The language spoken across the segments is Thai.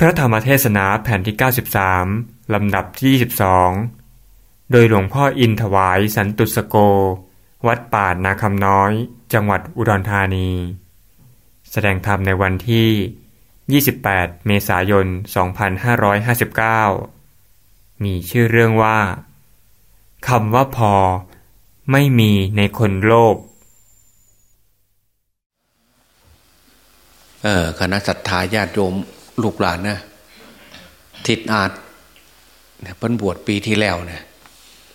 พระธรรมเทศนาแผ่นที่ 93 ลำดับที่ 22 โดยหลวงพ่ออินถวายสันตุสโก วัดป่านาคำน้อย จังหวัดอุดรธานี แสดงธรรมในวันที่ 28 เมษายน 2559 มีชื่อเรื่องว่าคำว่าพอไม่มีในคนโลภเออคณะศรัทธาญาติโยม ลูกหลานนะทิศอาจเนี่ยเพิ่นบวชปีที่แล้วเนี่ย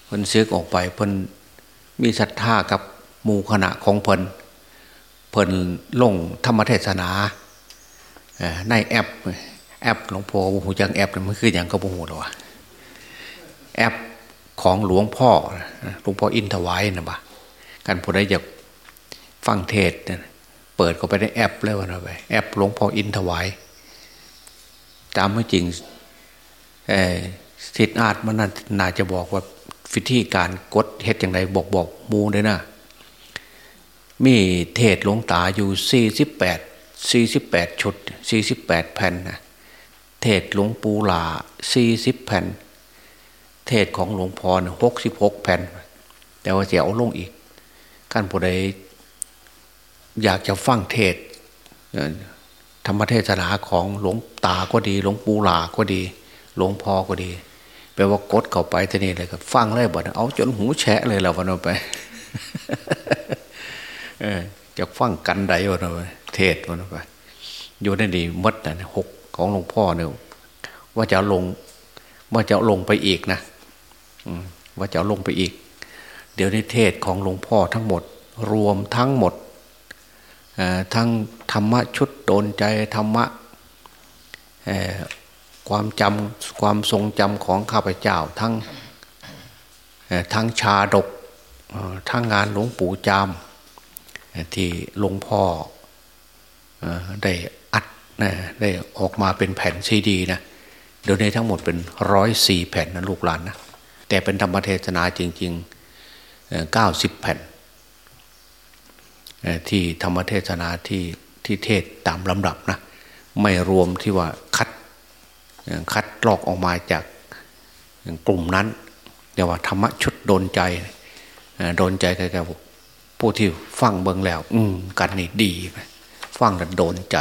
เพิ่นซึกอออกไปเพิ่นมีศรัทธากับหมู่คณะของเพิ่นเพิ่นลงธรรมเทศนาอ่อในแอป แอปหลวงพ่อหูจังแอปเนี่ยมันคืออย่างก็บ่หูหรอวะแอปของหลวงพ่อหลวงพ่ออินทวายนะบ่ะการผู้ใดอยากฟังเทศเปิดเข้าไปในแอปแล้วนะไปแอปหลวงพ่ออินถวาย ตามไม่จริงสิทธิอาจมันน่าจะบอกว่าวิธีการกดเฮ็ดอย่างไรบอกบอกมูเลยนะมีเทศหลวงตาอยู่สี่สิบแปดสี่สิบแปดชุดสี่สิบแปดแผ่นนะเทศหลวงปู่หลาสี่สิบแผ่น เทศของหลวงพ่อหกสิบหกแผ่น แต่ว่าจะเอาลงอีกขั้นผู้ใดอยากจะฟังเทศ ธรรมเทศนาของหลวงตาก็ดี หลวงปู่หลาก็ดี หลวงพ่อก็ดีแปลว่ากดเข้าไปทีนี้เลยก็ฟังเลยบ่นเอาจนหูแฉะเลยแล้ววันนั้นไปจะฟังกันใดวันนั้นไปเทศวันนั้นไปอยู่ในดีมดนะหกของหลวงพ่อเนี่ยว่าจะลง ว่าจะลงไปอีกนะว่าจะลงไปอีก เดี๋ยวในเทศของหลวงพ่อทั้งหมด รวมทั้งหมด ทั้งธรรมะชุดโดนใจธรรมะความจำความทรงจำของข้าพเจ้าทั้งทั้งชาดกทั้งงานหลวงปู่จามที่หลวงพ่อได้อัดได้ออกมาเป็นแผ่นซีดีนะเดี๋ยวนี้ทั้งหมดเป็นร้อยสี่แผ่นนะลูกหลานนะแต่เป็นธรรมเทศนาจริงๆเก้าสิบแผ่น ที่ธรรมเทศนาที่ที่เทศตามลำดับนะไม่รวมที่ว่าคัดคัดลอกออกมาจากกลุ่มนั้นเรียกว่าธรรมะชุดโดนใจโดนใจแต่ผู้ที่ฟังเบิ่งแล้ว อืมกันนี่ดีฟังแล้วโดนใจ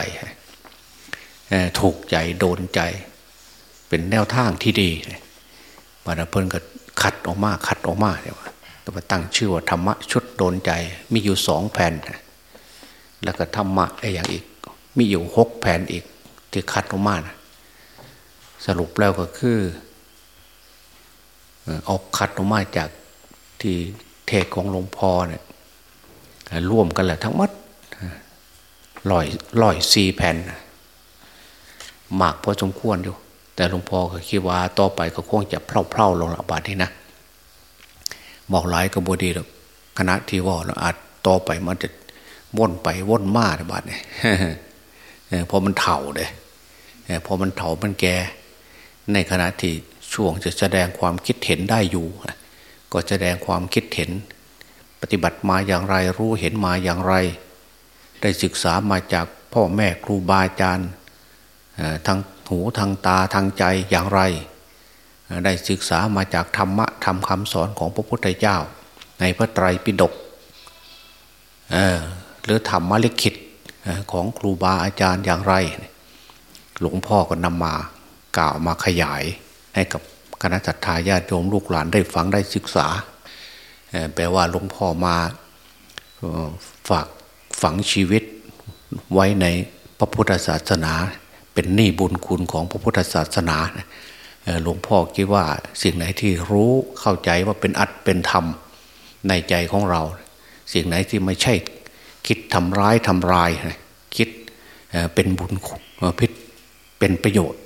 ถูกใจโดนใจ เป็นแนวทางที่ดีมาเพิ่นก็คัดออกมาคัดออกมาเรียกว่า ก็มาตั้งชื่อว่าธรรมะชุดโดนใจ มีอยู่สองแผ่น แล้วก็ธรรมะไอ้อย่างอีก มีอยู่หกแผ่นอีก ที่คัดออกมานะสรุปแล้วก็คือเอาคัดออกมาจากที่เทศของหลวงพ่อเนี่ยร่วมกันแหละทั้งหมดลอยลอยสี่แผ่นหมากพอสมควรอยู่ แต่หลวงพ่อก็คิดว่าต่อไปก็คงจะเพล่าๆลงละบาทนี้นะ บอกหลายก็บดีหรอกคณะที่ว่าเราอาจต่อไปมันจะว่นไปว่นมาในบาดเนี่ยพอมันเถ่าเลยพอมันเถ่ามันแก่ในขณะที่ช่วงจะแสดงความคิดเห็นได้อยู่ ก็แสดงความคิดเห็น ปฏิบัติมาอย่างไรรู้เห็นมาอย่างไร ได้ศึกษามาจากพ่อแม่ครูบาอาจารย์ทางหูทางตาทางใจอย่างไร ได้ศึกษามาจากธรรมะธรรมคำสอนของพระพุทธเจ้า ในพระไตรปิฎกหรือธรรมะลิขิตของครูบาอาจารย์อย่างไร หลวงพ่อก็นำมากล่าวมาขยายให้กับคณะจัตตาญาติโยมลูกหลานได้ฟังได้ศึกษาแปลว่าหลวงพ่อมาฝากฝังชีวิตไว้ในพระพุทธศาสนา เป็นหนี้บุญคุณของพระพุทธศาสนา หลวงพ่อคิดว่าสิ่งไหนที่รู้เข้าใจว่าเป็นอัดเป็นธรรมในใจของเรา สิ่งไหนที่ไม่ใช่คิดทำร้ายทำลาย คิดเป็นบุญพิษเป็นประโยชน์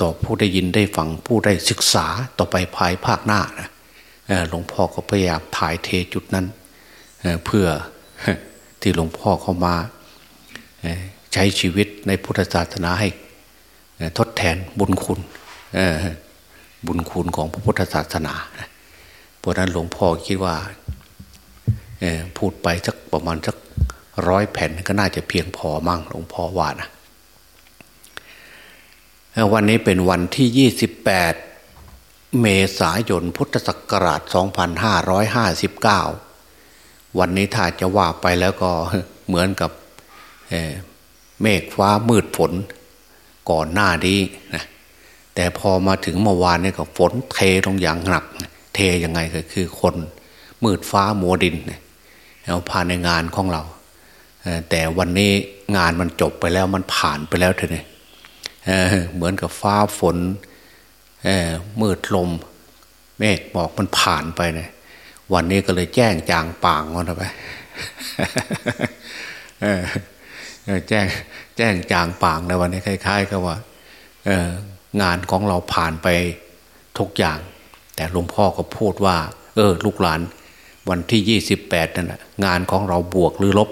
ต่อผู้ได้ยินได้ฟังผู้ได้ศึกษาต่อไปภายภาคหน้านะหลวงพ่อก็พยายามถ่ายเทจุดนั้นเพื่อที่หลวงพ่อเข้ามาใช้ชีวิตในพุทธศาสนาให้ทดแทนบุญคุณ บุญคุณของพระพุทธศาสนาเพราะนั้นหลวงพ่อคิดว่าพูดไปสักประมาณสักร้อยแผ่นก็น่าจะเพียงพอมั่งหลวงพ่อว่านะวันนี้เป็นวันที่ 28 เมษายนพุทธศักราช 2559 วันนี้ถ้าจะว่าไปแล้วก็เหมือนกับเเมฆฟ้ามืดฝนก่อนหน้านี้นะ แต่พอมาถึงเมื่อวานนี่ก็ฝนเทลงอย่างหนัก เทยังไงก็คือคนมืดฟ้ามัวดินแล้วผ่านในงานของเรา แต่วันนี้งานมันจบไปแล้วมันผ่านไปแล้วเถอะเนี่ยเหมือนกับฟ้าฝนมืดลม เมฆบอกมันผ่านไปเนี่ยวันนี้ก็เลยแจ้งจางป่างกันไปแจ้งแจ้งจางป่างในวันนี้คล้ายๆกับว่า งานของเราผ่านไปทุกอย่าง แต่หลวงพ่อก็พูดว่า เออ ลูกหลาน วันที่ยี่สิบแปดนั่นงานของเราบวกหรือลบ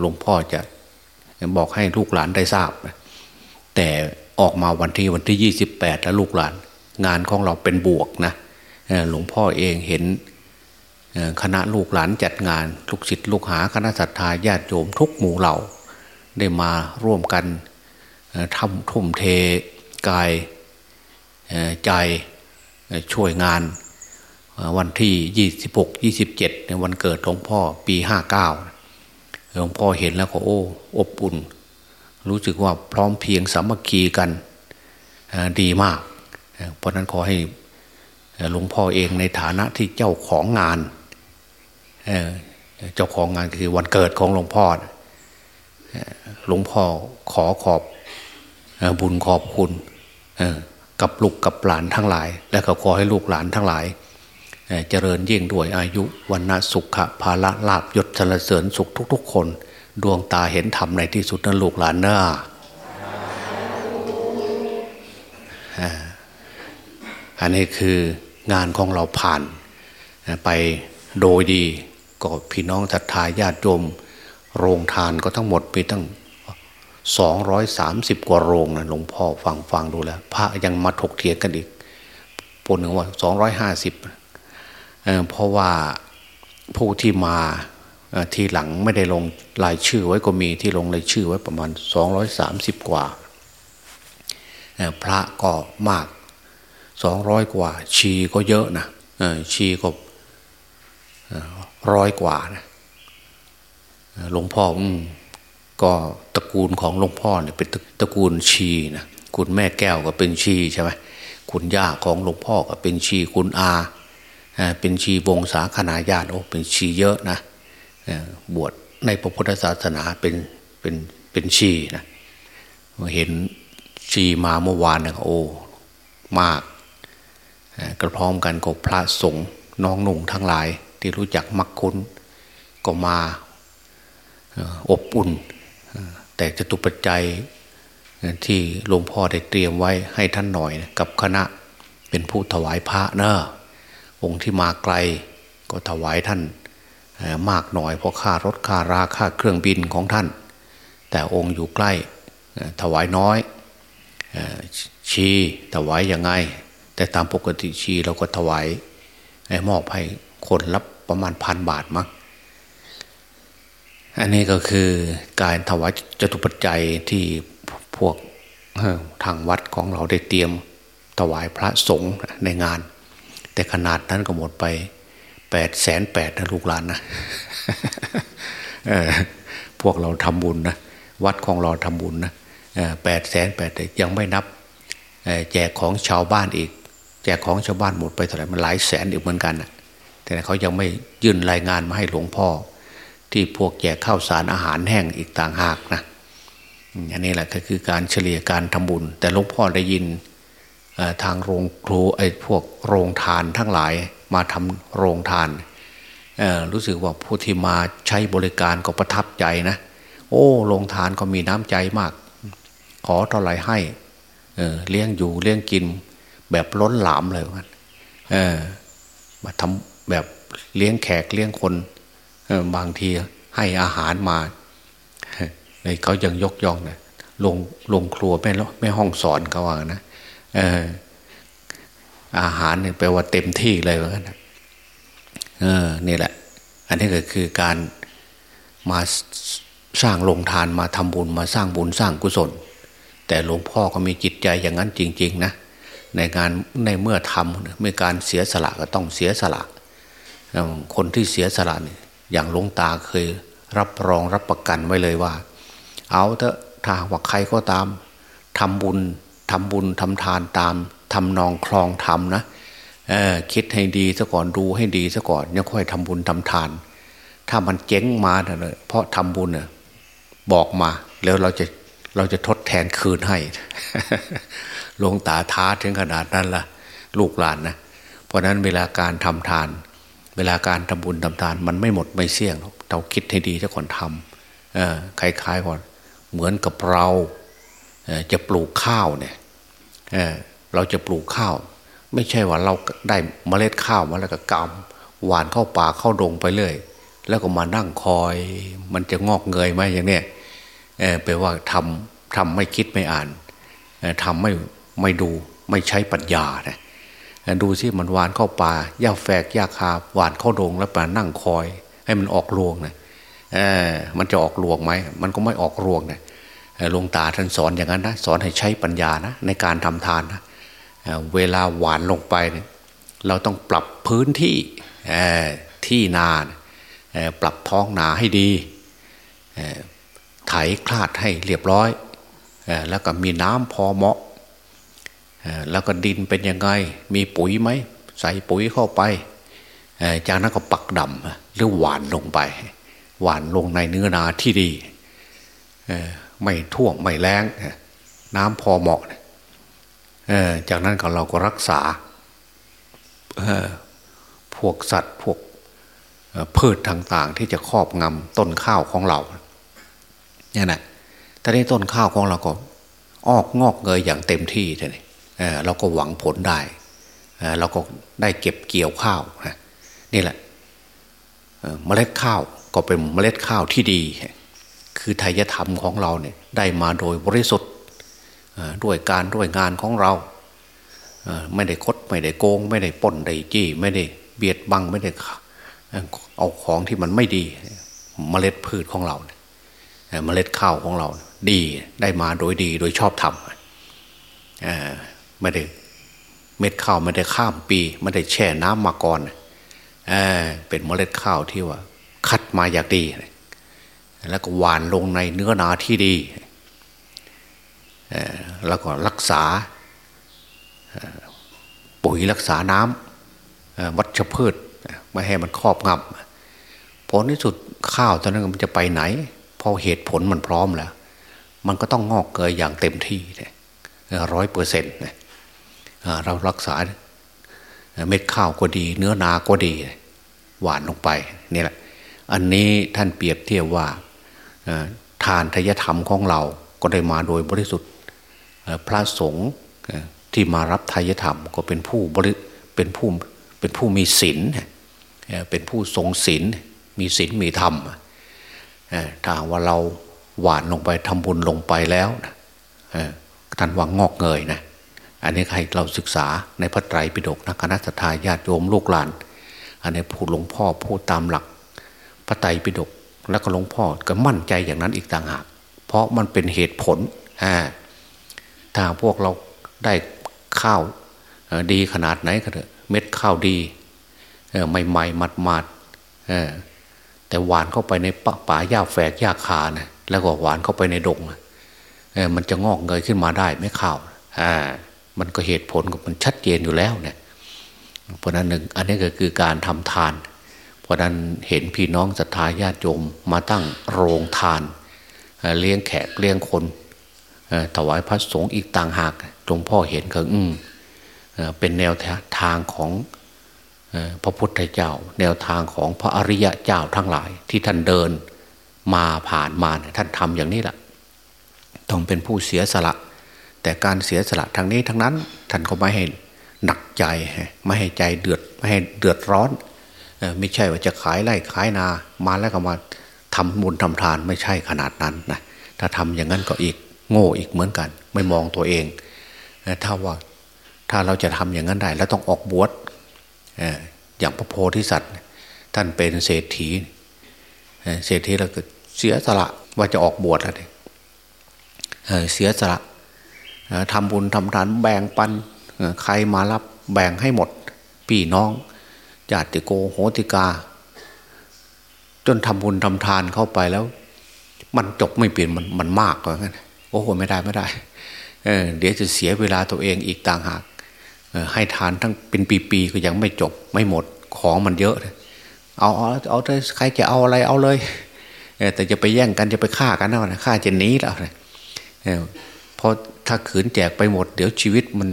หลวงพ่อจะบอกให้ลูกหลานได้ทราบ แต่ออกมาวันที่วันที่ยี่สิบแปดแล้วลูกหลาน งานของเราเป็นบวกนะหลวงพ่อเองเห็นคณะลูกหลานจัดงาน ลูกศิษย์ลูกหาคณะสัตยาญาติโยมทุกหมู่เหล่า ได้มาร่วมกันทำทุ่มเท กายใจช่วยงานวันที่ยี่สิบหกยี่สิบเจ็ดในวันเกิดหลวงพ่อปีห้าเก้าหลวงพ่อเห็นแล้วก็โอ้อบอุ่น รู้สึกว่าพร้อมเพียงสามัคคีกันดีมาก เพราะนั้นขอให้หลวงพ่อเองในฐานะที่เจ้าของงานเจ้าของงานคือวันเกิดของหลวงพ่อหลวงพ่อขอขอบบุญขอบคุณ กับลูกกับหลานทั้งหลาย และก็ขอให้ลูกหลานทั้งหลายเจริญยิ่งด้วยอายุวันนะสุขะภาละลาบยศสรรเสริญสุขทุก ๆ คน ดวงตาเห็นธรรมในที่สุดนั้นลูกหลานเน้าอันนี้คืองานของเราผ่านไปโดยดีก็พี่น้องศรัทธาญาติโยมโรงทานก็ทั้งหมดมีตั้ง สองร้อยสามสิบกว่าโรงนะหลวงพ่อฟังฟังดูแล้ว พระยังมาถกเถียงกันอีกปนหนึ่งว่าสองร้อยห้าสิบเพราะว่าผู้ที่มาทีหลังไม่ได้ลงรายชื่อไว้ก็มีที่ลงรายชื่อไว้ประมาณสองร้อยสามสิบกว่า พระก็มากสองร้อยกว่า ชีก็เยอะนะชีก็ร้อยกว่านะหลวงพ่ออ ก็ตระกูลของหลวงพ่อเนี่ยเป็นตระกูลชีนะคุณแม่แก้วก็เป็นชีใช่ไหมคุณย่าของหลวงพ่อก็เป็นชีคุณอาเป็นชีวงศาคณาญาติโอ้เป็นชีเยอะนะบวชในพระพุทธศาสนาเป็นเป็นเป็นชีนะเห็นชีมาเมื่อวานนี่ยโอ้มากกระพร้อมกันกับพระสงฆ์น้องหนุ่งทั้งหลายที่รู้จักมักคุ้นก็มาอบอุ่น แต่จตุปัจจัยที่หลวงพ่อได้เตรียมไว้ให้ท่านหน่อยกับคณะเป็นผู้ถวายพระเนอะองค์ที่มาไกลก็ถวายท่านมากหน่อยเพราะค่ารถค่าราค่าเครื่องบินของท่าน แต่องค์อยู่ใกล้ถวายน้อยชีถวายยังไง แต่ตามปกติชีเราก็ถวายมอบให้คนรับประมาณพันบาทมั้ง อันนี้ก็คือการถวายจตุปัจจัยที่พวกทางวัดของเราได้เตรียมถวายพระสงฆ์ในงาน แต่ขนาดนั้นก็หมดไปแปดแสนแปดนะลูกหลานนะพวกเราทำบุญนะวัดของเราทำบุญนะแปดแสนแปดยังไม่นับแจกของชาวบ้านอีก แจกของชาวบ้านหมดไปเท่าไหร่มันหลายแสนอีกเหมือนกันนะแต่เขายังไม่ยื่นรายงานมาให้หลวงพ่อ ที่พวกแจกข้าวสารอาหารแห้งอีกต่างหากนะอันนี้แหละก็คือการเฉลี่ยการทำบุญ แต่หลวงพ่อได้ยินทางโรงครูไอ้พวกโรงทานทั้งหลายมาทำโรงทานรู้สึกว่าผู้ที่มาใช้บริการก็ประทับใจนะ โอ้โรงทานก็มีน้ำใจมาก ขอเท่าไรให้เเลี้ยงอยู่เลี้ยงกินแบบล้นหลามเลยมันมาทำแบบเลี้ยงแขกเลี้ยงคน บางทีให้อาหารมาในเขายังยกย่องนะลงลงครัวไม่ไม่ห้องสอนเขาว่านะเอออาหารเนี่ยแปลว่าเต็มที่เลยว่างั้นเออนี่แหละ อันนี้ก็คือการมาสร้างลงทานมาทำบุญมาสร้างบุญสร้างกุศลแแต่หลวงพ่อก็มีจิตใจอย่างนั้นจริง ๆ นะในงานในเมื่อทำเมื่อการเสียสละก็ต้องเสียสละ คนที่เสียสละเนี่ย อย่างหลวงตาเคยรับรองรับประกันไว้เลยว่า เอาเถอะถ้าว่าใครก็ตามทำบุญทำบุญทำทานตามทำนองคลองทำนะคิดให้ดีซะก่อนดูให้ดีซะก่อนยังค่อยทำบุญทำทาน ถ้ามันเจ๊งมาเนี่ยเพราะทำบุญเนี่ยบอกมา แล้วเราจะเราจะทดแทนคืนให้ลงตาท้าถึงขนาดนั้นละ่ะ ลูกหลานนะเพราะนั้นเวลาการทำทาน เวลาการทำบุญทำทาน มันไม่หมดไม่เสี่ยงเราคิดให้ดีซะก่อนทำคล้ายๆก่อนเหมือนกับเราจะปลูกข้าวเนี่ยเเราจะปลูกข้าว ไม่ใช่ว่าเราได้เมล็ดข้าวมาแล้วก็กำหวานเข้าป่าเข้าดงไปเรื่อยแล้วก็มานั่งคอย มันจะงอกเงยไหมอย่างเนี้ยแปลว่าทำทำไม่คิดไม่อ่านทำไม่ไม่ดูไม่ใช้ปัญญานะ ดูสิมันหวานเข้าป่าหญ้าแฝกหญ้าคาหวานเข้าดงแล้วป่านั่งคอย ให้มันออกรวงนะมันจะออกรวงไหมมันก็ไม่ออกรวงนะหลวงตาท่านสอนอย่างนั้นนะสอนให้ใช้ปัญญานะในการทำทานนะเวลาหวานลงไปเนี่ยเราต้องปรับพื้นที่ที่นาปรับท้องนาให้ดีไถคลาดให้เรียบร้อยแล้วก็มีน้ำพอเหมาะ แล้วก็ดินเป็นยังไง มีปุ๋ยไหม ใส่ปุ๋ยเข้าไป จากนั้นก็ปักดำหรือหวานลงไป หวานลงในเนื้อนาที่ดี ไม่ท่วมไม่แรงน้ำพอเหมาะจากนั้นก็เราก็รักษาพวกสัตว์พวกพืชต่างๆ ที่จะครอบงำต้นข้าวของเราเนี่ยนะตอนนี้ต้นข้าวของเราก็ออกงอกเงยอย่างเต็มที่เลย เราก็หวังผลได้เราก็ได้เก็บเกี่ยวข้าวนี่แหละเมล็ดข้าวก็เป็นเมล็ดข้าวที่ดี คือไทยธรรมของเราเนี่ยได้มาโดยบริสุทธิ์ด้วยการด้วยงานของเราไม่ได้คดไม่ได้โกง ไม่ได้ป่นได้จี้ ไม่ได้เบียดบังไม่ได้เอาของที่มันไม่ดีเมล็ดพืชของเราเมล็ดข้าวของเรา ดีได้มาโดยดีโดยชอบธรรม ไม่ได้เม็ดข้าวไม่ได้ข้ามปีไม่ได้แช่น้ำมาก่อนเออเป็นเมล็ดข้าวที่ว่า คัดมาอย่างดี แล้วก็หวานลงในเนื้อนาที่ดีแล้วก็รักษาปุ๋ยรักษาน้ำวัชพืชไม่ให้มันครอบงำผลที่สุดข้าวตอนนั้นมันจะไปไหน พอเหตุผลมันพร้อมแล้ว มันก็ต้องงอกเกยอย่างเต็มที่ร้อยเปอร์เซ็นต์ เรารักษาเม็ดข้าวก็ดี เนื้อนาก็ดี หวานลงไปนี่แหละ อันนี้ท่านเปรียบเทียบว่าทานทยธรรมของเราก็ได้มาโดยบริสุทธิ์พระสงฆ์ที่มารับทายธรรมก็เป็นผู้บริเป็นผู้เป็นผู้มีศีลเป็นผู้ทรงศีลมีศีลมีธรรมถ้าว่าเราหวานลงไปทำบุญลงไปแล้วท่านวังงอกเงยนะ อันนี้ใครเราศึกษาในพระไตรปิฎกนะคณะสัตยาญาติโยมลูกหลาน อันนี้พูดหลวงพ่อพูดตามหลัก พระไตรปิฎกแล้วก็หลวงพ่อก็มั่นใจอย่างนั้นอีกต่างหาก เพราะมันเป็นเหตุผลถ้าพวกเราได้ข้าวดีขนาดไหนก็เถอะเม็ดข้าวดีใหม่ๆมัดมัดแต่หวานเข้าไปในป่าป่าหญ้าแฝกหญ้าคานะแล้วก็หวานเข้าไปในดงมันจะงอกเงยขึ้นมาได้ไม่ข้าว มันก็เหตุผลกับมันชัดเจนอยู่แล้วเนี่ยเพราะนั้นหนึ่งอันนี้ก็คือการทำทาน เพราะนั้นเห็นพี่น้องศรัทธาญาติโยมมาตั้งโรงทาน เลี้ยงแขกเลี้ยงคนถวายพระสงฆ์อีกต่างหากหลวงพ่อเห็นก็อืมเป็นแนวทางของพระพุทธเจ้า แนวทางของพระอริยะเจ้าทั้งหลาย ที่ท่านเดินมาผ่านมาท่านทำอย่างนี้แหละต้องเป็นผู้เสียสละ แต่การเสียสละทางนี้ทั้งนั้นท่านก็ไม่ให้หนักใจไม่ให้ใจเดือดไม่ให้เดือดร้อนไม่ใช่ว่าจะขายไร่ขายนา มาแล้วก็มาทำบุญทำทานไม่ใช่ขนาดนั้นนะถ้าทำอย่างนั้นก็อีกโง่อีกเหมือนกัน ไม่มองตัวเองถ้าว่าถ้าเราจะทำอย่างนั้นได้แล้วต้องออกบวชอย่างพระโพธิสัตว์ ท่านเป็นเศรษฐีเศรษฐีเราก็เสียสละว่าจะออกบวชแล้วเสียสละ ทำบุญทำทานแบ่งปันใครมารับแบ่งให้หมดพี่น้องญาติโกโหติกา จนทำบุญทำทานเข้าไปแล้ว มันจบไม่เปลี่ยนมันมันมากกว่างั้นโอ้โหไม่ได้ไม่ได้เเดี๋ยวจะเสียเวลาตัวเองอีกต่างหากให้ทานทั้งเป็นปีๆก็ยังไม่จบไม่หมดของมันเยอะ เอาเอาเอาใครจะเอาอะไรเอาเลยแต่จะไปแย่งกันจะไปฆ่ากันนะฆ่าจะหนีแล้ว เพราะถ้าขืนแจกไปหมด เดี๋ยวชีวิตมัน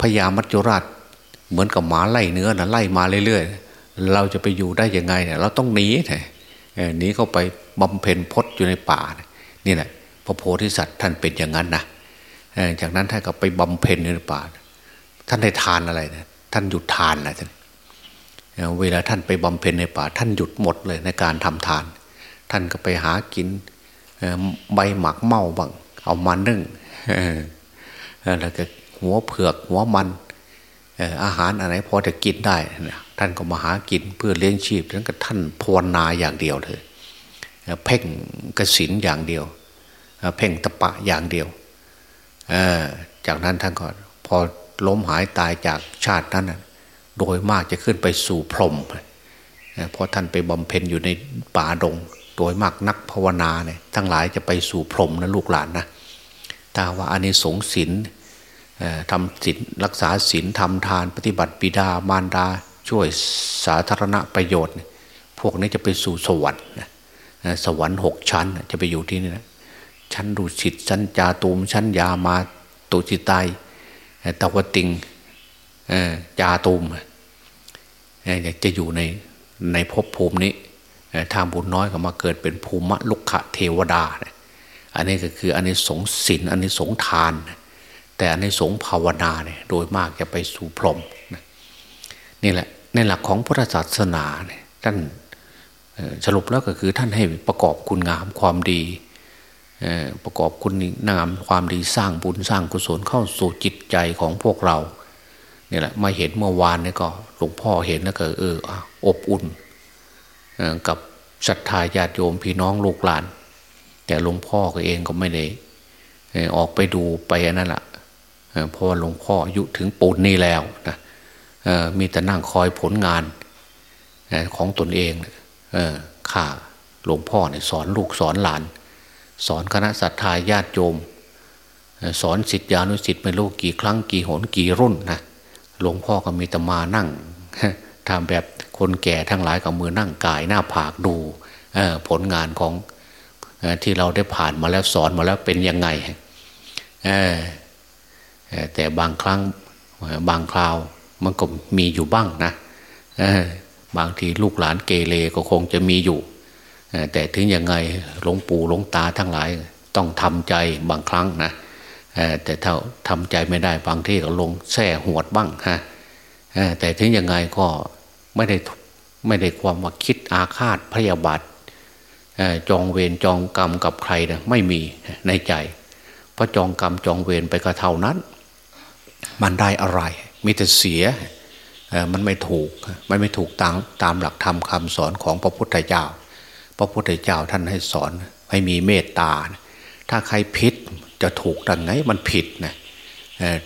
พยามัจจุราชเหมือนกับหมาไล่เนื้อนะไล่มาเรื่อยๆ เราจะไปอยู่ได้ยังไงเนี่ยเราต้องหนีหนีเข้าไปบำเพ็ญพจน์อยู่ในป่า นี่แหละพระโพธิสัตว์ท่านเป็นอย่างนั้นนะจากนั้นท่านก็ไปบำเพ็ญในป่า ท่านได้ทานอะไรนะท่านหยุดทานนะท่านเวลาท่านไปบำเพ็ญในป่า ท่านหยุดหมดเลยในการทำทาน ท่านก็ไปหากินใบหมักเมาบ้าง เอามานึ่งแล้วก็หัวเผือกหัวมันอาหารอะไรพอจะกินได้ท่านก็มาหากินเพื่อเลี้ยงชีพท่านก็ท่านภาวนาอย่างเดียวเลยเพ่งกสินอย่างเดียวเพ่งตะปะอย่างเดียวจากนั้นท่านก็พอล้มหายตายจากชาตินั้นโดยมากจะขึ้นไปสู่พรหมเพราะท่านไปบำเพ็ญอยู่ในป่าดง โดยมากนักภาวนาเนี่ยทั้งหลายจะไปสู่พรหมนะลูกหลานนะถ้าว่าอันนี้สงสินทำศีลรักษาศีลทำทานปฏิบัติปิดามารดา ช่วยสาธารณประโยชน์ พวกนี้จะไปสู่สวรรค์สวรรค์หกชั้นจะไปอยู่ที่นี่นะชั้นดุสิตชั้นจาตูมชั้นยามาตุจิตายตะวติงจาตูมจะอยู่ในในภพภูมินี้ ทางบุญน้อยก็มาเกิดเป็นภูมิลุกขะเทวดา อันนี้ก็คืออันนี้สงสินอันนี้สงทาน แต่อันนี้สงภาวนาเนี่ยโดยมากจะไปสู่พรหมนี่แหละในหลักของพุทธศาสนาเนี่ยท่านสรุปแล้วก็คือท่านให้ประกอบคุณงามความดีประกอบคุณงามความดีสร้างบุญสร้างกุศลเข้าสู่จิตใจของพวกเรานี่แหละมาเห็นเมื่อวานนี่ก็หลวงพ่อเห็นแล้วก็เอออบอุ่น กับศรัทธาญาติโยมพี่น้องลูกหลาน แต่หลวงพ่อก็เองก็ไม่ได้ออกไปดูไปนั่นแหละเพราะว่าหลวงพ่ออายุถึงปูนนี่แล้วนะมีแต่นั่งคอยผลงานของตนเองข้าหลวงพ่อเนี่ยสอนลูกสอนหลาน สอนคณะศรัทธาญาติโยม สอนสิทธิานุสิทธิ์ไม่รู้กี่ครั้งกี่หนกี่รุ่นนะหลวงพ่อก็มีแต่มานั่ง ทำแบบคนแก่ทั้งหลายกับมือนั่งกายหน้าผากดูผลงานของที่เราได้ผ่านมาแล้วสอนมาแล้วเป็นยังไงแต่บางครั้งบางคราวมันก็มีอยู่บ้างนะบางทีลูกหลานเกเรก็คงจะมีอยู่ แต่ถึงยังไงหลวงปู่หลวงตาทั้งหลายต้องทำใจบางครั้งนะแต่ถ้าทำใจไม่ได้บางที่ก็ลงแส่หวดบ้างฮะ แต่ถึงยังไงก็ไม่ได้ไม่ได้ความว่าคิดอาฆาตพยาบาทจองเวรจองกรรมกับใครนะไม่มีในใจ เพราะจองกรรมจองเวรไปก็เท่านั้น มันได้อะไร มีแต่เสียมันไม่ถูกมันไม่ถูกตามตามหลักธรรมคาสอนของพระพุทธเจ้า พระพุทธเจ้าท่านให้สอนให้มีเมตตา ถ้าใครพิษจะถูกดังไงมันผิดนะ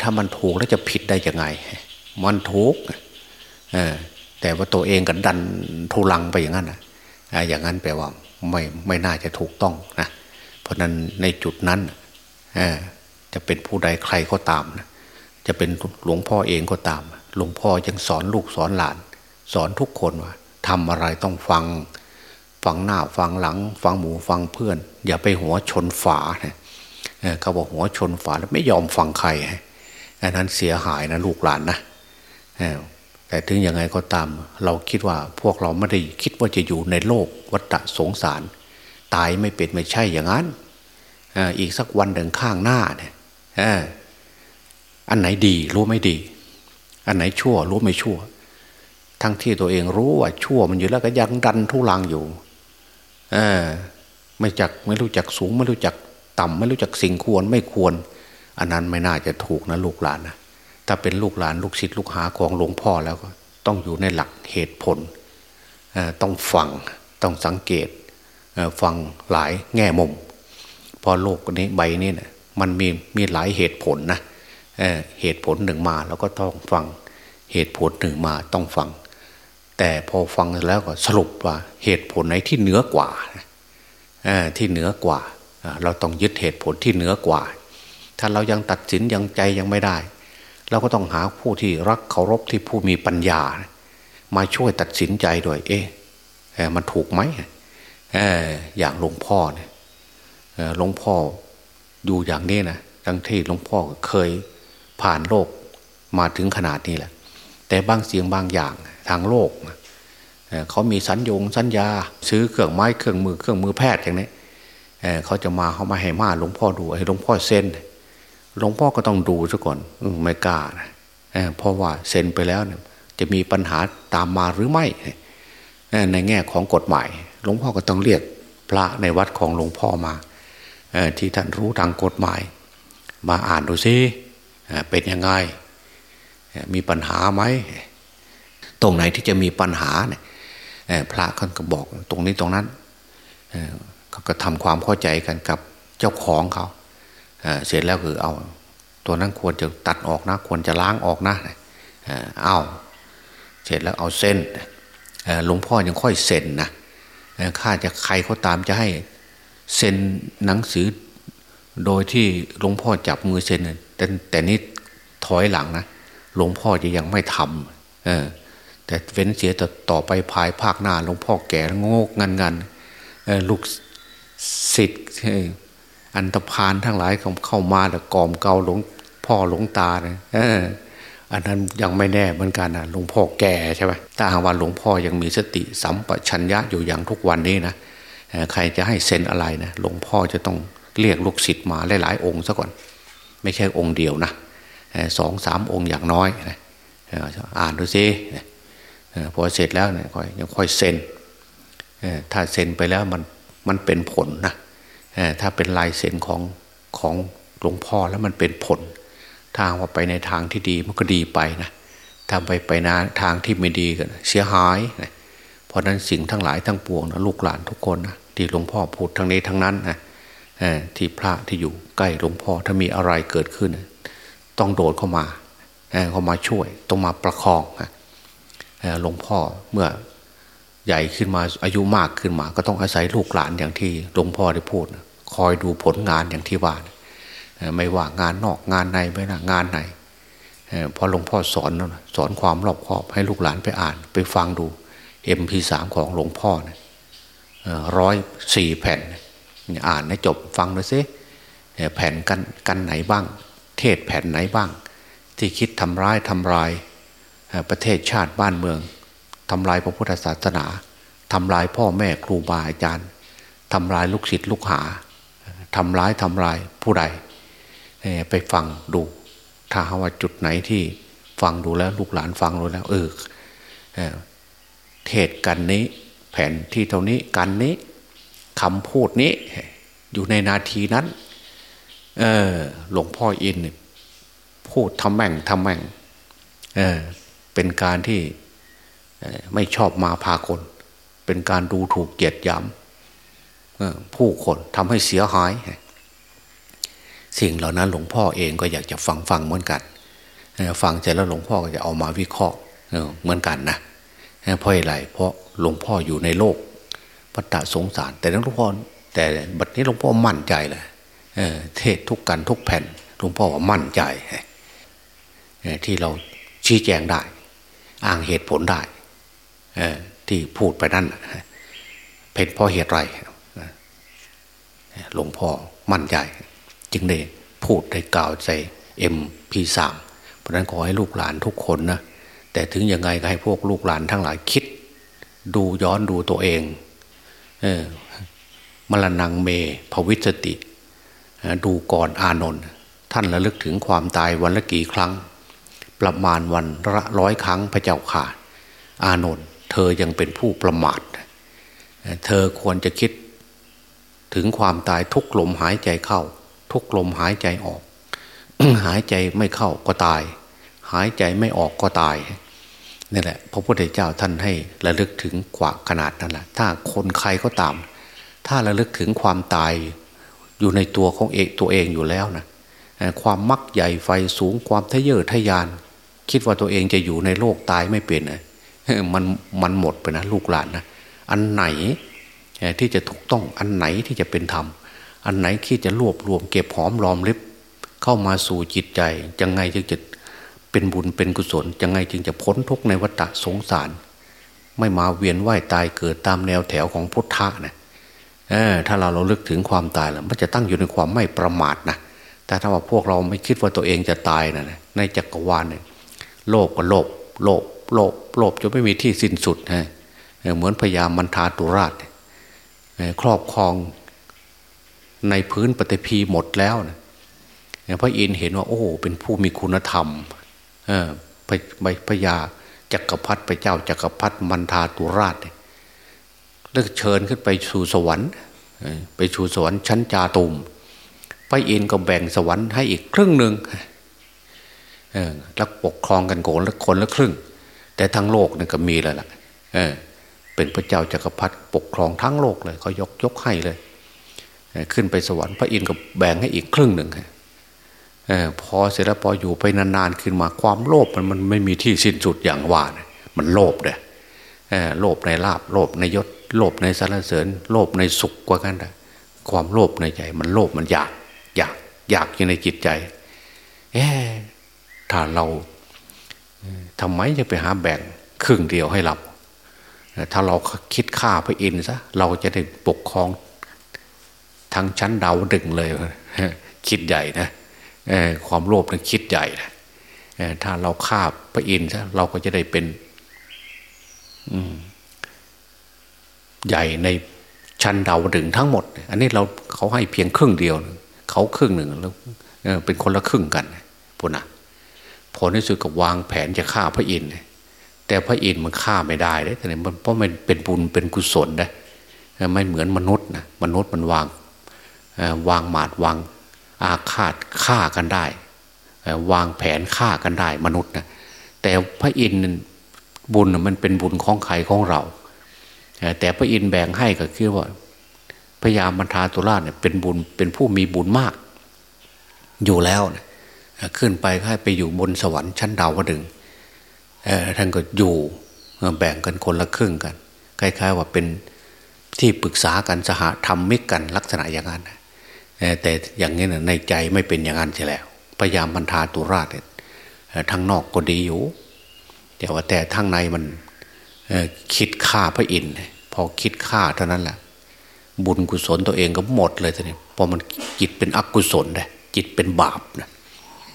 ถ้ามันถูกแล้วจะผิดได้ยังไง มันถูกแต่ว่าตัวเองกันดันทุลังไปอย่างนั้นนะอย่างนั้นแปลว่าไม่ไม่น่าจะถูกต้องนะเพราะนั้นในจุดนั้นจะเป็นผู้ใดใครก็ตามนะจะเป็นหลวงพ่อเองก็ตาม หลวงพ่อยังสอนลูกสอนหลาน สอนทุกคนว่าทำอะไรต้องฟัง ฟังหน้าฟังหลัง ฟังหมูฟังเพื่อน อย่าไปหัวชนฝาเนี่ยเขาบอกหัวชนฝาแล้วไม่ยอมฟังใครอันนั้นเสียหายนะลูกหลานนะ แต่ถึงยังไงก็ตาม เราคิดว่าพวกเราไม่ได้คิดว่าจะอยู่ในโลกวัฏสงสาร ตายไม่เป็นไม่ใช่อย่างนั้นอีกสักวันหนึ่งข้างหน้าเนี่ยอันไหนดีรู้ไม่ดี อันไหนชั่วรู้ไม่ชั่ว ทั้งที่ตัวเองรู้ว่าชั่วมันอยู่แล้วก็ยังดันทุลังอยู่อไม่จักไม่รู้จักสูง ไม่รู้จักต่ำไม่รู้จักสิ่งควรไม่ควร อันนั้นไม่น่าจะถูกนะลูกหลานนะ ถ้าเป็นลูกหลานลูกศิษย์ลูกหาของหลวงพ่อแล้วก็ต้องอยู่ในหลักเหตุผล ต้องฟังต้องสังเกตฟังหลายแง่มุม พอโลกนี้ใบนี้นะมันมีมีหลายเหตุผลนะเเหตุผลหนึ่งมาเราก็ต้องฟังเหตุผลหนึ่งมาต้องฟัง แต่พอฟังแล้วก็สรุปว่าเหตุผลไหนที่เหนือกว่าที่เหนือกว่า เราต้องยึดเหตุผลที่เหนือกว่า ถ้าเรายังตัดสินยังใจยังไม่ได้ เราก็ต้องหาผู้ที่รักเคารพที่ผู้มีปัญญา มาช่วยตัดสินใจด้วย เอ๊ะมันถูกไหมอย่างหลวงพ่อเนี่ยหลวงพ่ออยู่อย่างนี้นะทั้งที่หลวงพ่อเคยผ่านโลกมาถึงขนาดนี้แหละ แต่บางเสียงบางอย่างทางโลกเขามีสัญญงสัญญา ซื้อเครื่องไม้เครื่องมือเครื่องมือแพทย์อย่างนี้เขาจะมาเขามาให้มาหลวงพ่อดูให้หลวงพ่อเซ็น หลวงพ่อก็ต้องดูซะก่อนไม่กล้านะเพราะว่าเซ็นไปแล้วเนี่ยจะมีปัญหาตามมาหรือไม่ ในแง่ของกฎหมาย หลวงพ่อก็ต้องเรียกพระในวัดของหลวงพ่อมาที่ท่านรู้ทางกฎหมาย มาอ่านดูซิเป็นยังไง มีปัญหาไหม ตรงไหนที่จะมีปัญหาเนี่ยพระท่านก็บอกตรงนี้ตรงนั้นเขาก็ทำความเข้าใจกันกับเจ้าของเขา เสร็จแล้วคือเอาตัวนั้นควรจะตัดออกนะ ควรจะล้างออกนะเอาเสร็จแล้วเอาเส้นหลวงพ่อยังค่อยเซ็นนะข้าจะใครเขาตามจะให้เซ็นหนังสือโดยที่หลวงพ่อจับมือเซ็นแต่แต่นี้ถอยหลังนะหลวงพ่อจะยังไม่ทำเออแต่เว้นเสียแต่ต่อไปภายภาคหน้าหลวงพ่อแก่โงกงันงันลูกศิษย์ อันตพานทั้งหลายเข้ามาแต่กอมเกาหลวงพ่อหลวงตาเนี่ยอันนั้นยังไม่แน่เหมือนกันนะหลวงพ่อแก่ใช่ไหมถ้าหากว่าหลวงพ่อยังมีสติสัมปชัญญะอยู่อย่างทุกวันนี้นะใครจะให้เซ็นอะไรนะหลวงพ่อจะต้องเรียกลูกศิษย์มาหลายๆองค์ซะก่อน ไม่ใช่องค์เดียวนะสองสามองค์อย่างน้อยนะอ่านดูซิพอเสร็จแล้วเนี่ยค่อยยังค่อยเซ็นถ้าเซ็นไปแล้วมันมันเป็นผลนะ ถ้าเป็นลายเซ็นของของหลวงพ่อแล้วมันเป็นผล ทางว่าไปในทางที่ดีมันก็ดีไปนะทำไปไปนะทางที่ไม่ดีกันเสียหายนะเพราะนั้นสิ่งทั้งหลายทั้งปวงนะลูกหลานทุกคนนะที่หลวงพ่อพูดทั้งนี้ทั้งนั้นนะที่พระที่อยู่ใกล้หลวงพ่อถ้ามีอะไรเกิดขึ้น ต้องโดดเข้ามาเข้ามาช่วย ต้องมาประคองหลวงพ่อเมื่อใหญ่ขึ้นมาอายุมากขึ้นมา ก็ต้องอาศัยลูกหลานอย่างที่หลวงพ่อได้พูด คอยดูผลงานอย่างที่ว่าไม่ว่างานนอกงานในไม่นะงานไหนพอหลวงพ่อสอนสอนความรอบคอบให้ลูกหลานไปอ่าน ไปฟังดูเอ็มพีสามของหลวงพ่อนี่ยร้อยสี่แผ่น อ่านให้จบฟังเลยสิแผ่นกันกันไหนบ้าง เทศแผ่นไหนบ้าง ที่คิดทำร้ายทำลายประเทศชาติบ้านเมืองทำลายพระพุทธศาสนาทำลายพ่อแม่ครูบาอาจารย์ทำลายลูกศิษย์ลูกหา ทำร้ายทำลายผู้ใดไปฟังดู ถ้าว่าจุดไหนที่ฟังดูแล้วลูกหลานฟังดูแล้ว เออเทศกันนี้ แผ่นที่เท่านี้กันนี้คำพูดนี้ อยู่ในนาทีนั้นเออหลวงพ่ออินพูดทำแม่งทำแม่งเออเป็นการที่ไม่ชอบมาพากล เป็นการดูถูกเกียดยำ ผู้คนทำให้เสียหาย สิ่งเหล่านั้นหลวงพ่อเองก็อยากจะฟังฟังเหมือนกัน ฟังเสร็จแล้วหลวงพ่อก็จะเอามาวิเคราะห์เหมือนกันนะเพราะอะไรเพราะหลวงพ่ออยู่ในโลกพัตตสงสาร แต่หลวงพ่อแต่บัดนี้หลวงพ่อมั่นใจเลยเทศทุกกันทุกแผ่นหลวงพ่อว่ามั่นใจที่เราชี้แจงได้ อ้างเหตุผลได้ที่พูดไปนั่นเป็นเพราะเหตุไร หลวงพ่อมั่นใจ จึงได้พูดได้กล่าวใจเอ็มพีสามเพราะนั้นขอให้ลูกหลานทุกคนนะแต่ถึงยังไงก็ให้พวกลูกหลานทั้งหลายคิด ดูย้อนดูตัวเองเออมรณงเมภวิสติ ดูก่อนอานนท์ท่านระลึกถึงความตายวันละกี่ครั้ง ประมาณวันละร้อยครั้งพระเจ้าข่าอานนท์เธอยังเป็นผู้ประมาท เธอควรจะคิด ถึงความตายทุกลมหายใจเข้า ทุกลมหายใจออก หายใจไม่เข้าก็ตาย หายใจไม่ออกก็ตายนี่แหละพระพุทธเจ้าท่านให้ระลึกถึงกว่าขนาดนั้นแหละถ้าคนใครก็ตาม ถ้าระลึกถึงความตายอยู่ในตัวของเอกตัวเองอยู่แล้วนะความมักใหญ่ไฟสูงความทะเยอทะยาน คิดว่าตัวเองจะอยู่ในโลกตายไม่เป็นนะมันมันหมดไปนะลูกหลานนะอันไหน ที่จะถูกต้องอันไหนที่จะเป็นธรรม อันไหนที่จะรวบรวมเก็บหอมรอมริบเข้ามาสู่จิตใจยังไงจึงจะเป็นบุญเป็นกุศลยังไงจึงจะพ้นทุกในวัฏสงสาร ไม่มาเวียนว่ายตายเกิดตามแนวแถวของพุทธะนะถ้าเราเราลึกถึงความตายแล้วมันจะตั้งอยู่ในความไม่ประมาทนะแต่ถ้าว่าพวกเราไม่คิดว่าตัวเองจะตายนะในจักรวาลเนี่ยโลภก็โลภโลภโลภโลภจะไม่มีที่สิ้นสุดฮะเหมือนพญามันทาตุราช ครอบครองในพื้นปฏิพีหมดแล้วนะพระอินเห็นว่าโอ้เป็นผู้มีคุณธรรมพระพญาจักรพรรดิพระเจ้าจักรพรรดิมันทาตุราชเลือกเชิญขึ้นไปสู่สวรรค์ไปสู่สวรรค์ชั้นจาตุมพระอินก็แบ่งสวรรค์ให้อีกครึ่งหนึ่งแล้วปกครองกันโกนละคนละครึ่ง แต่ทั้งโลกนี่ก็มีแล้วล่ะ เป็นพระเจ้าจักรพรรดิปกครองทั้งโลกเลยเขายกยกให้เลย ขึ้นไปสวรรค์พระอินทร์ก็แบ่งให้อีกครึ่งหนึ่งพอเสร็จแล้วพออยู่ไปนานๆขึ้นมาความโลภมันมันไม่มีที่สิ้นสุดอย่างว่านะมันโลภเลยโลภในลาบโลภในยศ โลภในสารเสริญ โลภในสุขกว่ากันนะความโลภในใจ มันโลภมันอยากอยากอยากอยู่ในจิตใจเอถ้าเราทำไมจะไปหาแบ่งครึ่งเดียวให้เรา ถ้าเราคิดฆ่าพระอินทร์ซะเราจะได้ปกครองทั้งชั้นดาวดึงเลยคิดใหญ่นะความโลภนั้นคิดใหญ่นะถ้าเราฆ่าพระอินทร์ซะเราก็จะได้เป็นใหญ่ในชั้นดาวดึงทั้งหมด อันนี้เราเขาให้เพียงครึ่งเดียว เขาครึ่งหนึ่งแล้วเป็นคนละครึ่งกันพุนะผลที่สุดก็วางแผนจะฆ่าพระอินทร์ แต่พระอินทร์มันฆ่าไม่ได้เลยแต่มันเพราะมันเป็นบุญเป็นกุศลนะไม่เหมือนมนุษย์นะมนุษย์มันวางวางหมาดวางอาฆาตฆ่ากันได้ วางแผนฆ่ากันได้มนุษย์นะแต่พระอินทร์บุญมันเป็นบุญของใครของเรา แต่พระอินทร์แบ่งให้ก็คือว่าพญามันทาตุลาเนี่ยเป็นบุญเป็นผู้มีบุญมาก อยู่แล้วนะขึ้นไปให้ไปอยู่บนสวรรค์ชั้นดาวดึง ท่านก็อยู่แบ่งกันคนละครึ่งกัน คล้าย ๆ ว่าเป็นที่ปรึกษากันสหธรรมมิกกันลักษณะอย่างนั้นแต่อย่างนี้ในใจไม่เป็นอย่างนั้นใช่แล้วพยายามบรรทาตุราชทางนอกก็ดีอยู่ แต่ว่าแต่ทางในมันคิดฆ่าพระอินทร์พอคิดฆ่าเท่านั้นแหละบุญกุศลตัวเองก็หมดเลยทีนี้พอมันจิตเป็นอกุศลเลยจิตเป็นบาปนะ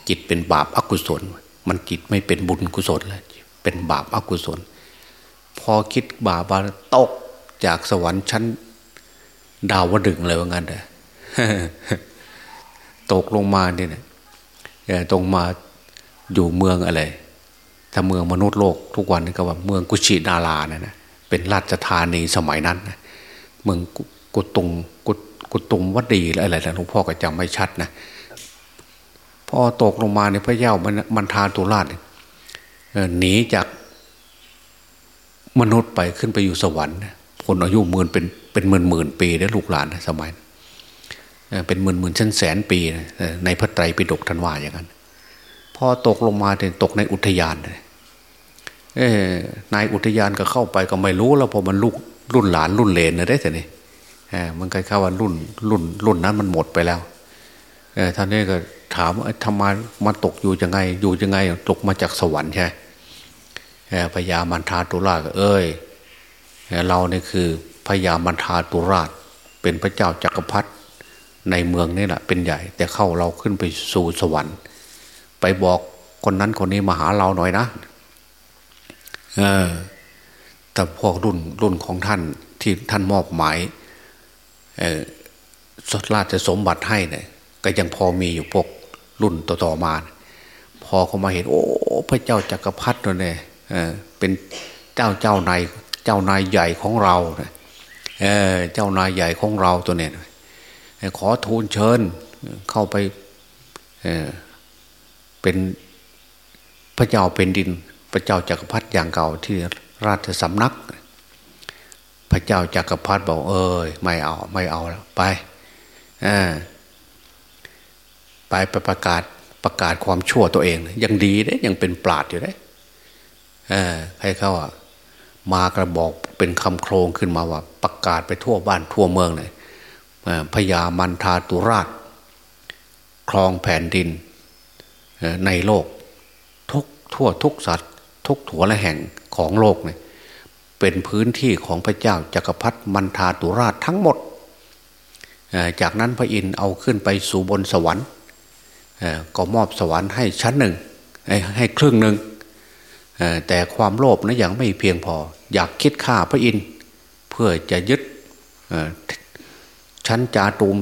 จิตเป็นบาปอกุศล มันจิตไม่เป็นบุญกุศลเลย เป็นบาปอกุศล พอคิดบาปาตกจากสวรรค์ชั้น ดาวดึงเลยว่างั้นเลยตกลงมาเนี่ยตรงมาอยู่เมืองอะไร ถ้าเมืองมนุษย์โลกทุกวันนี้ก็ว่าเมืองกุชินาราเนี่ยนะเป็นราชธานีสมัยนั้นนะเมืองกุตุงกุกุตุมวัดดีอะไรแต่หลวงพ่อก็จำไม่ชัดนะพอตกลงมาในพระเจ้ามันมันทาตุราช หนีจากมนุษย์ไปขึ้นไปอยู่สวรรค์คนอายุหมื่นเป็นเป็นหมื่นหมื่นปีได้ลูกหลานสมัยเป็นหมื่นหมื่นชั้นแสนปี ในพระไตรปิฎกทันว่าอย่างนั้นพอตกลงมาเนตกในอุทยานเลยนายอุทยานก็เข้าไปก็ไม่รู้แล้วพอมันลูกรุ่นหลานรุ่นเลนนะได้แต่นี่มันคล้าว่ารุ่นรุ่นรุ่นนั้นมันหมดไปแล้วท่านนี้ก็ถามว่าทำไมมาตกอยู่ยังไง อยู่ยังไง ตกมาจากสวรรค์ใช่ พญามันทาตุราชเอ้ยเราเนี่ยคือพญามันทาตุราช เป็นพระเจ้าจักรพรรดิในเมืองนี่แหละเป็นใหญ่ แต่เข้าเราขึ้นไปสู่สวรรค์ ไปบอกคนนั้นคนนี้มาหาเราหน่อยนะเออแต่พวกรุ่นรุ่นของท่านที่ท่านมอบหมายเออสดราชสมบัติให้เนี่ยก็ยังพอมีอยู่พวกรุ่นต่อๆมา พอเขามาเห็น โอ้ พระเจ้าจักรพรรดิเนี่ย เป็นเจ้าเจ้านายเจ้านายใหญ่ของเราเเจ้านายใหญ่ของเราตัวเนี่ยขอทูลเชิญเข้าไปเเป็นพระเจ้าเป็นดิน พระเจ้าจักรพรรดิอย่างเก่าที่ราชสำนัก พระเจ้าจักรพรรดิบอกเอ้ยไม่เอาไม่เอาแล้วไปไปไปประกาศประกาศความชั่วตัวเอง ยังดีเด้ยังเป็นปราดอยู่เด้ ใครเขาอะมากระบอกเป็นคำโครงขึ้นมาว่า ประกาศไปทั่วบ้านทั่วเมืองเลยพญามันทาตุราช ครองแผ่นดินในโลก ทุกทั่วทุกสัตว์ ทุกถั่วและแห่งของโลกเนี่ยเป็นพื้นที่ของพระเจ้าจากักรพรรดิมันทาตุราชทั้งหมด จากนั้นพระอินทร์เอาขึ้นไปสู่บนสวรรค์ก็มอบสวรรค์ให้ชั้นหนึ่งให้ครึ่งหนึ่ง แต่ความโลภนะยังไม่เพียงพอ อยากคิดฆ่าพระอินทร์เพื่อจะยึดชั้นจาตูม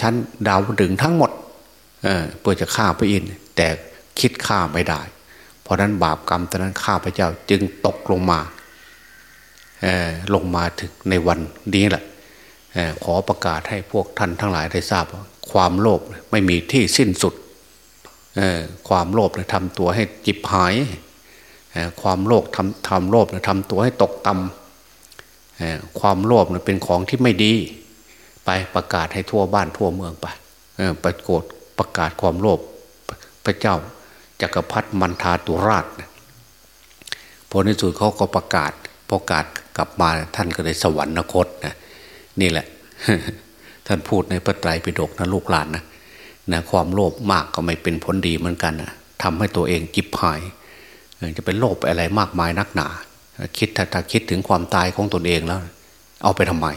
ชั้นดาวดึงทั้งหมดเพื่อจะฆ่าพระอินทร์แต่คิดฆ่าไม่ได้ เพราะนั้นบาปกรรมตอนนั้นข้าพระเจ้าจึงตกลงมาลงมาถึงในวันนี้แหละขอประกาศให้พวกท่านทั้งหลายได้ทราบว่าความโลภไม่มีที่สิ้นสุดความโลภทำตัวให้จิบหาย ความโลภทำทำโลภทำตัวให้ตกต่ำความโลภเป็นของที่ไม่ดี ไปประกาศให้ทั่วบ้านทั่วเมืองไปประกาศประกาศความโลภพระเจ้าจักรพรรดิมันทาตุราชพอในสุดเขาก็ประกาศประกาศกลับมาท่านก็ได้สวรรคตนะนี่แหละ ท่านพูดในพระไตรปิฎกนะลูกหลานนะนะความโลภมากก็ไม่เป็นผลดีเหมือนกันนะทำให้ตัวเองจิบหาย จะเป็นโลภอะไรมากมายนักหนา คิดถ้าถ้าคิดถึงความตายของตนเองแล้ว เอาไปทำไม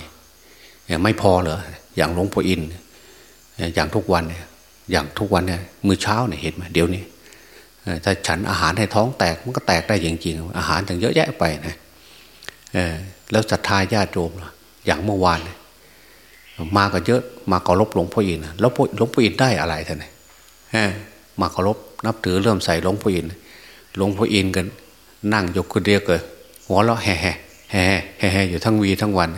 ไม่พอเหรออย่างหลวงพ่ออิน อย่างทุกวันเนี่ยอย่างทุกวันเนี่ยมือเช้าเนี่ยเห็นไหมเดี๋ยวนี้ถ้าฉันอาหารให้ท้องแตกมันก็แตกได้จริงๆ อาหารถึงเยอะแยะไปนะแล้วศรัทธาญาติโยมอย่างเมื่อวาน มาก็เยอะมาเคารพหลวงพ่ออินแล้วหลวงพ่ออินได้อะไรท่านเนี่ยมาเคารพนับถือเริ่มใส่หลวงพ่ออิน หลวงพ่ออินกัน นั่งยกคนเดียวเกิดหัวเราะแห่แห่แห่แห่แห่อยู่ทั้งวีทั้งวัน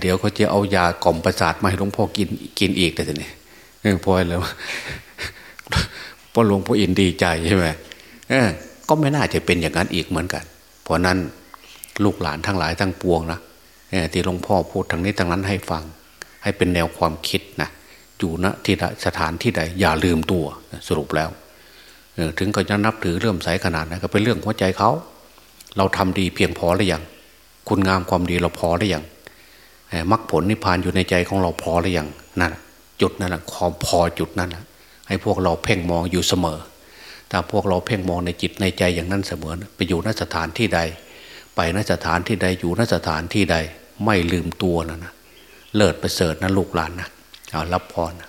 เดี๋ยวเขาจะเอายากล่อมประสาทมาให้หลวงพ่อกินกินอีกแต่เนี่ยพอแล้วพอหลวงพ่ออินดีใจใช่ไหมก็ไม่น่าจะเป็นอย่างนั้นอีกเหมือนกัน เพราะนั้นลูกหลานทั้งหลายทั้งปวงนะที่หลวงพ่อพูดทางนี้ทางนั้นให้ฟัง ให้เป็นแนวความคิดนะอยู่ณที่สถานที่ใดอย่าลืมตัวสรุปแล้ว ถึงก็จะนับถือเรื่มใสขนาดนั้นก็เป็นเรื่องหัวใจเขา เราทำดีเพียงพอหรือยังคุณงามความดีเราพอหรือยังมรรคผลนิพพานอยู่ในใจของเราพอหรือยังนั่นจุดนั้นแหละความพอจุดนั้นแหละให้พวกเราเพ่งมองอยู่เสมอถ้าพวกเราเพ่งมองในจิตในใจอย่างนั้นเสมอไปอยู่นสถานที่ใด ไปนสถานที่ใดอยู่นสถานที่ใด ไม่ลืมตัวนะนะเลิศประเสริฐนะลูกหลานนะเอารับพรนะ